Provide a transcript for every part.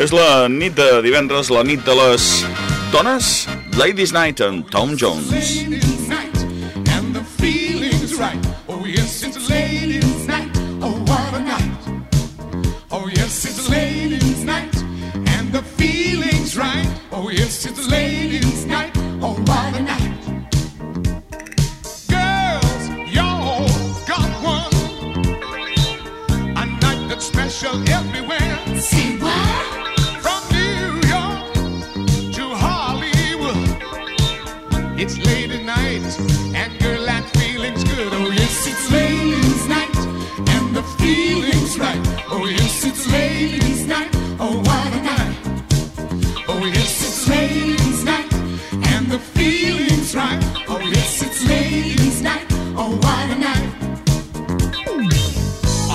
És la nit de divendres, la nit de les dones, Ladies Night amb Tom Jones. And the right. Oh, ladies' night. Oh, what a night. Oh, ladies' night, and. Oh, it's. Oh, a night. Everywhere. See It's late at night, and girl, that feeling's good. Oh, yes, it's ladies' night, and the feeling's right. Oh, yes, it's ladies' night. Oh, what a night. Oh, yes, it's ladies' night, and the feeling's right. Oh, yes, it's ladies' night. Oh, what a night.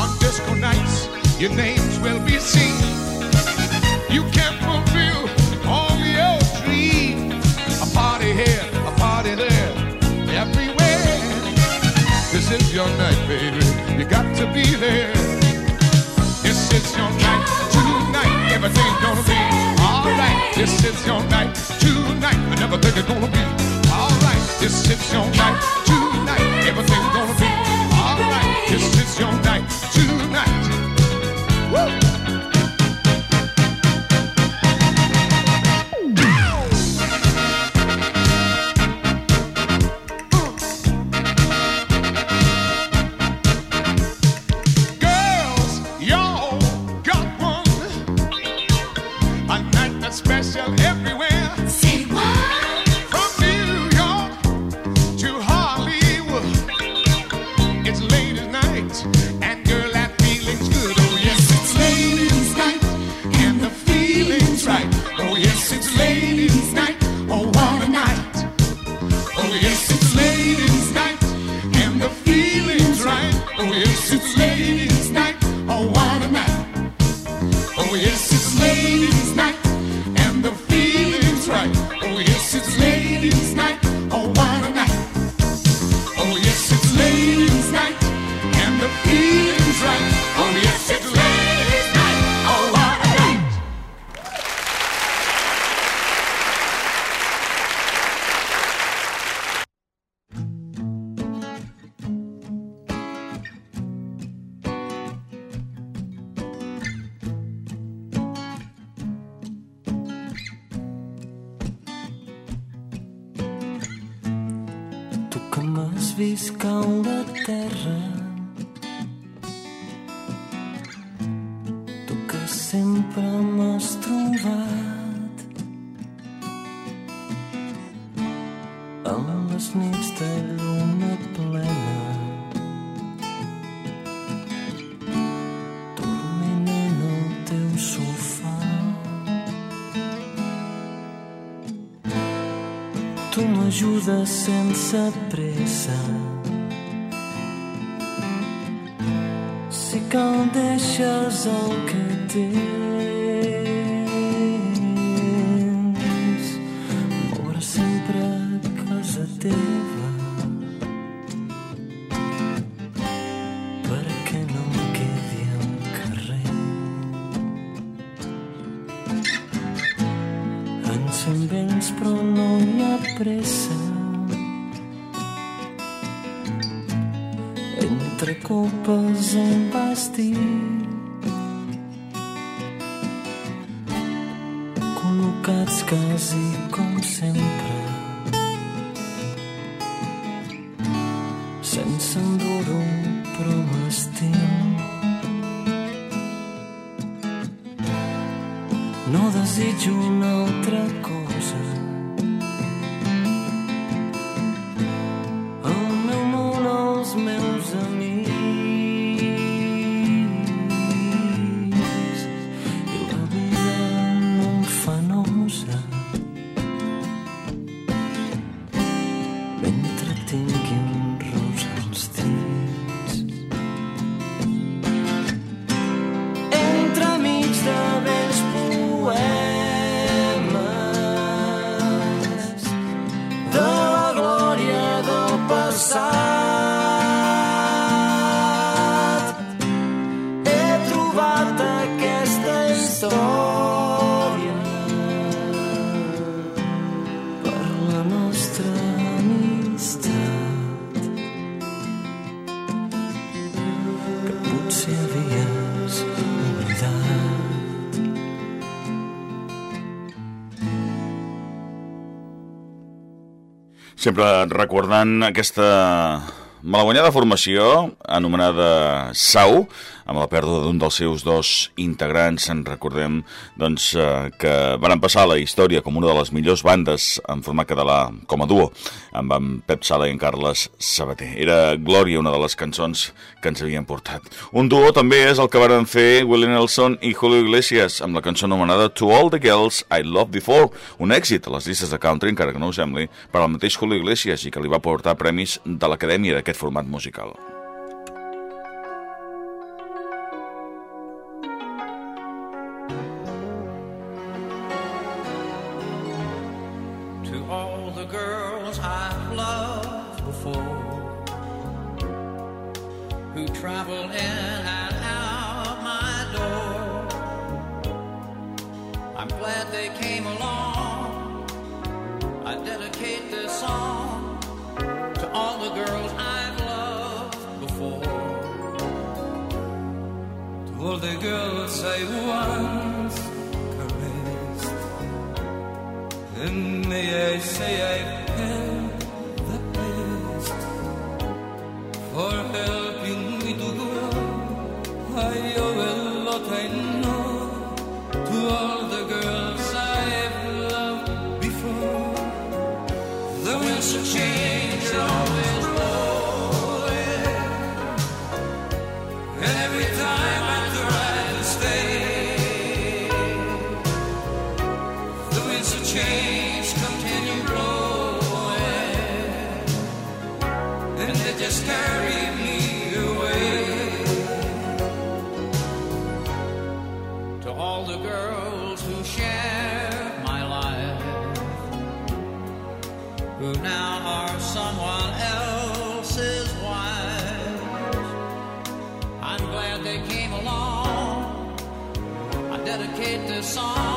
On disco nights, your names will be seen. Your night, baby. You got to be there. This is your night, tonight. Everything's gonna be alright. This is your night, tonight. I never think it's gonna be alright. This is your night, tonight. Everything's gonna be special everywhere. vezes da terra. Sense pressa. Si cal deixes el que tens, moure sempre casa teva. Sempre recordant aquesta malaguanyada formació anomenada Sau, amb la pèrdua d'un dels seus dos integrants, en recordem doncs, eh, que van passar la història com una de les millors bandes en format català com a duo, amb en Pep Sala i en Carles Sabater. Era Glòria, una de les cançons que ens havien portat. Un duo també és el que varen fer Willie Nelson i Julio Iglesias amb la cançó anomenada To All the Girls I Loved Before, un èxit a les llistes de country, encara que no ho sembli, per al mateix Julio Iglesias i que li va portar premis de l'Acadèmia d'aquest format musical. I'm glad they came along. I dedicate this song To all the girls I've loved before. To all the girls I once caressed. And may I say I've had the best for helping song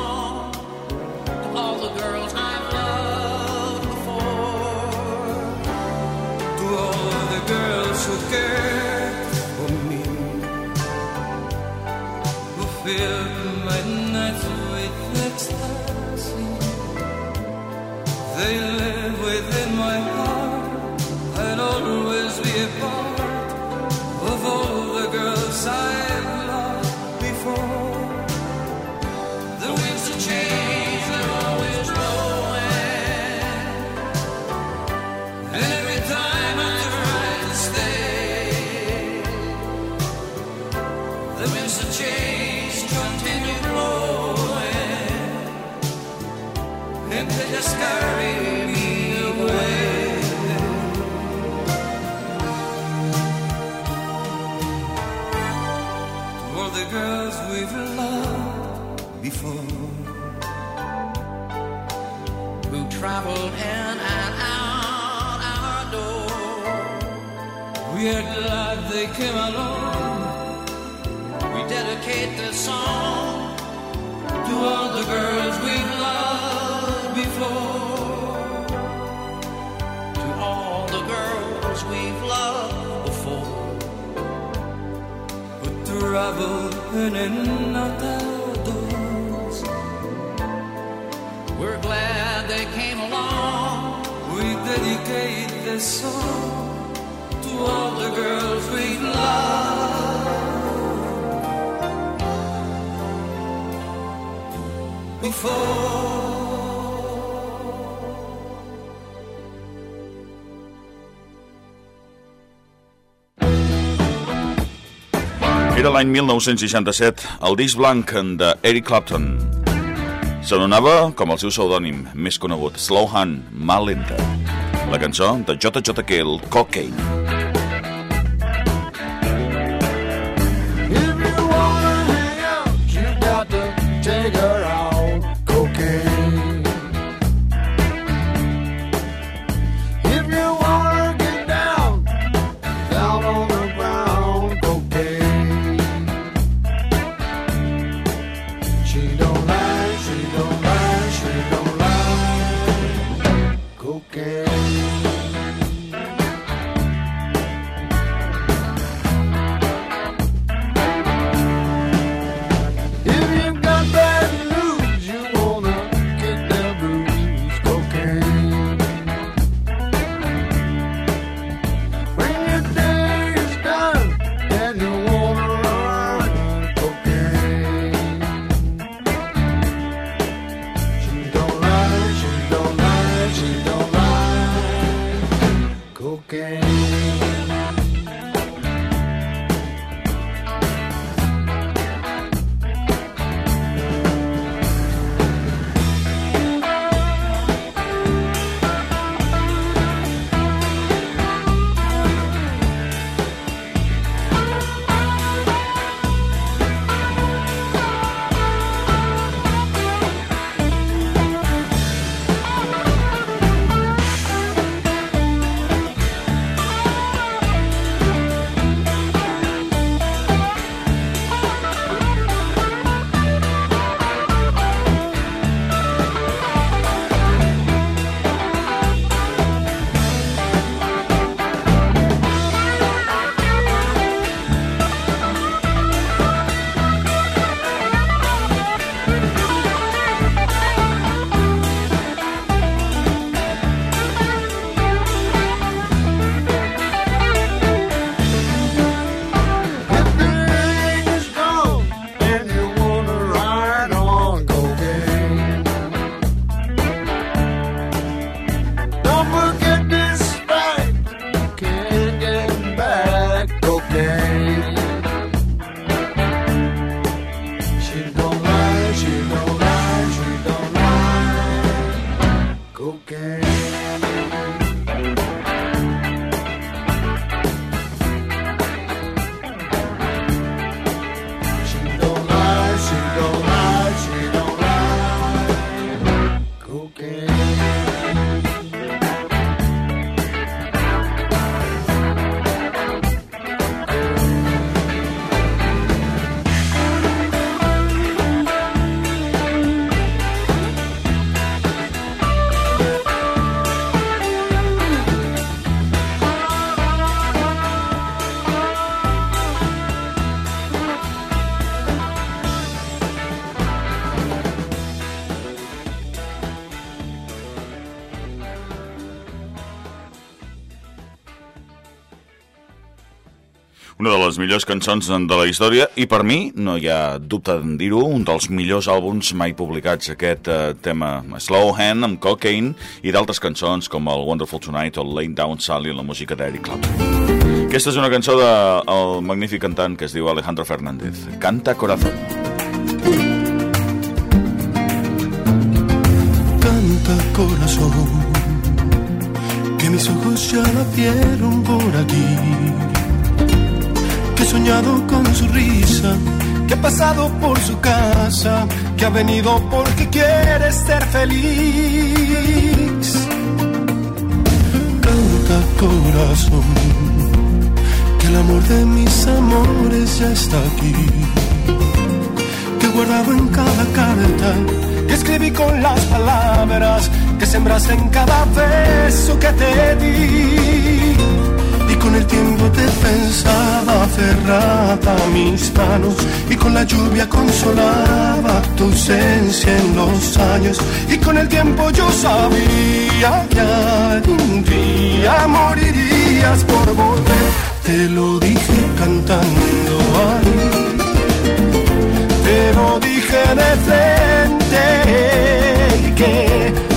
In and out our doors. We're glad they came along. We dedicate this song to all the girls we love before. Era l'any 1967, el disc blanc de Eric Clapton. S'anonava com el seu pseudònim més conegut, Slow Hand, Lenta. La cançó de JJK, el Cocaine. Millors cançons de la història i per mi, no hi ha dubte en dir-ho, un dels millors àlbums mai publicats, aquest eh, tema Slow Hand amb Cocaine i d'altres cançons com el Wonderful Tonight o Laying Down Sally, la música d'Eric Clapton. Aquesta és una cançó del de, magnífic cantant que es diu Alejandro Fernández. Canta Corazón. Canta corazón, que mis ojos ya la vieron por aquí. Soñado con su risa, que he pasado por su casa, que ha venido porque quiere ser feliz. Canta corazón, que el amor de mis amores ya está aquí. Que he guardado en cada carta que escribí con las palabras que sembraste en cada beso que te di. Y con el tiempo te pensaba aferrada a mis manos y con la lluvia consolaba tu ausencia en los años. Y con el tiempo yo sabía que algún día morirías por volver. Te lo dije cantando ahí te lo dije de frente que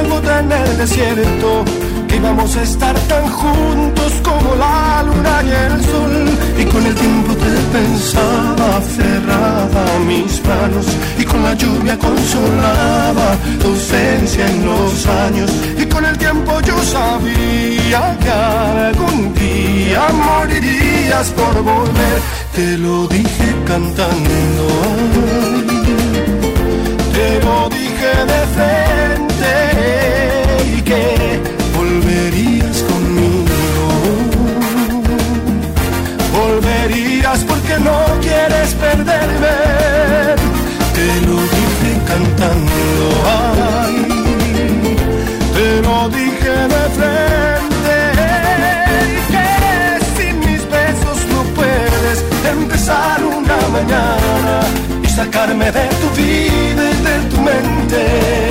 una gota en el desierto, que íbamos a estar tan juntos como la luna y el sol. Y con el tiempo te pensaba aferrada a mis manos, y con la lluvia consolaba tu ausencia en los años. Y con el tiempo yo sabía que algún día morirías por volver. Te lo dije cantando. ay, te lo de frente y que volverías conmigo. Volverías porque no quieres perderme. Te lo dije cantando, ay, te lo dije de frente y que sin mis besos no puedes empezar una mañana y sacarme de tu vida tu mente.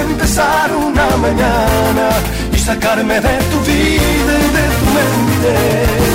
Empezar una mañana y sacarme de tu vida y de tu mente.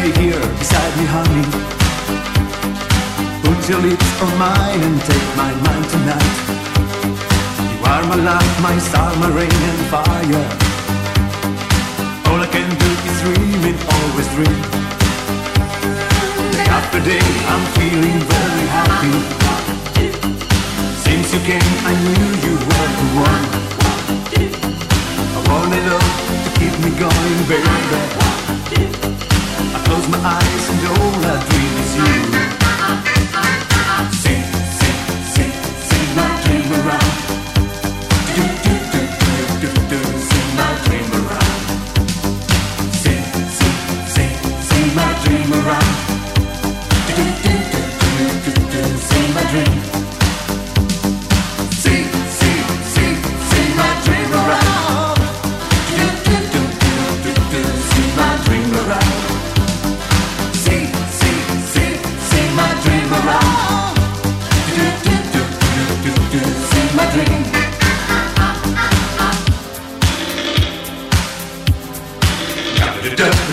stay here beside me, honey. Put your lips on mine and take my mind tonight. You are my light, my star, my rain and fire. All I can do is dream and always dream. Day after day, I'm feeling very happy. Since you came, I knew you were the one. I wanted love to keep me going, baby. Eyes and all I dream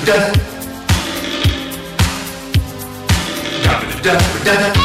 Da-da-da-da. Da-da-da-da. Un dels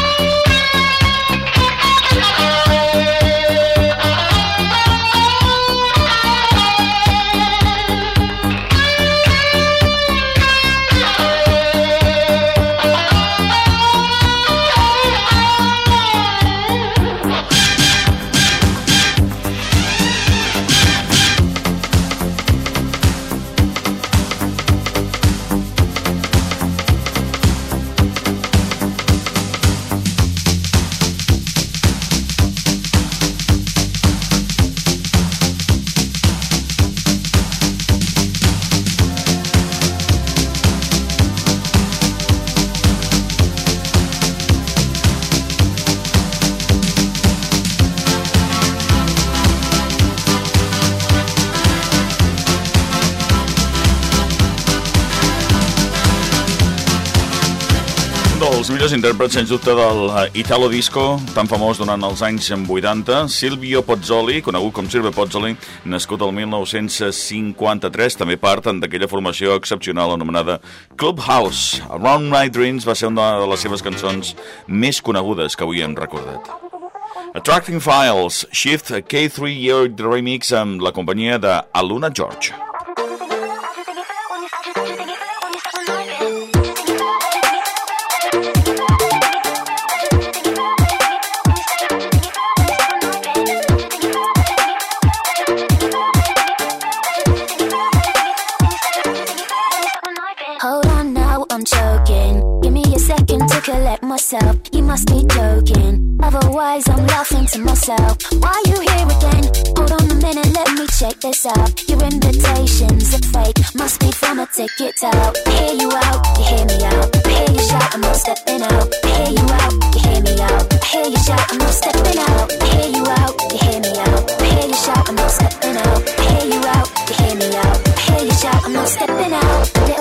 millors intèrprets, sens dubte, del eh, Italo Disco, tan famós durant els anys 80, Silvio Pozzoli, conegut com Silvio Pozzoli, nascut el 1953, també part d'aquella formació excepcional anomenada Clubhouse. Around My Dreams va ser una de les seves cançons més conegudes que avui hem recordat. Attracting Files, Shift K3 Year Remix amb la companyia de Aluna George. Choking. Give me a second to collect myself. You must be joking. Otherwise, I'm laughing to myself. Why you here again? Hold on a minute, let me check this out. Your invitations are fake, must be from a ticket out. I hear you out, you hear me out. I hear you shout, I'm not stepping out. I hear you out, you hear me out. I hear you shout, I'm not stepping out. I hear you out, you hear me out. I hear you shout, I'm not stepping out. I hear you out, you hear me out. I hear you shout, I'm not stepping out.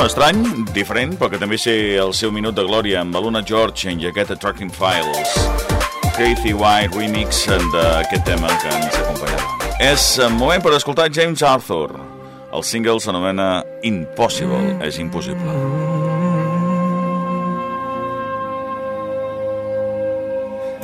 no, estrany, diferent, però que també sé el seu minut de glòria amb l'Una George en jaqueta Tracking Files. Crazy White remix d'aquest tema que ens acompanyarà. És moment per escoltar James Arthur. El single s'anomena Impossible, és impossible. Mm -hmm.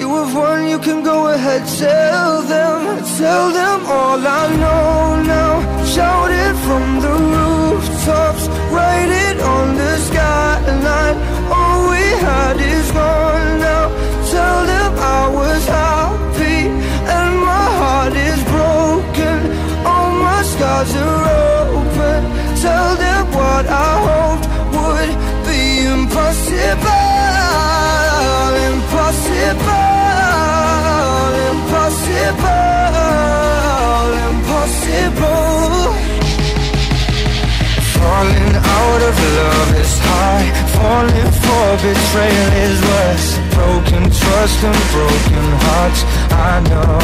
You have won, you can go ahead, tell them, tell them Falling out of love is high. Falling for betrayal is worse. Broken trust and broken hearts. I know,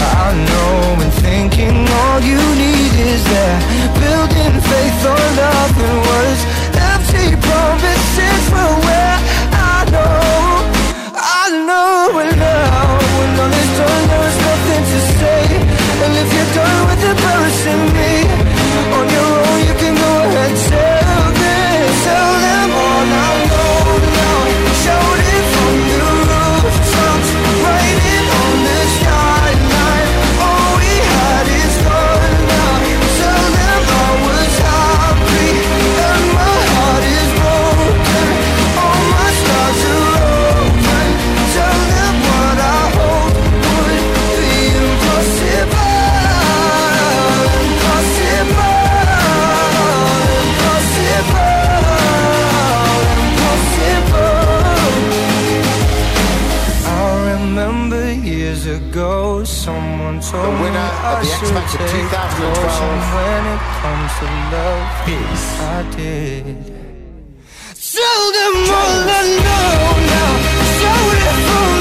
I know And thinking all you need is that Building faith on nothing words Empty promises after twelve. When it comes to love, yes. I did. Show them all I know now, Show them all.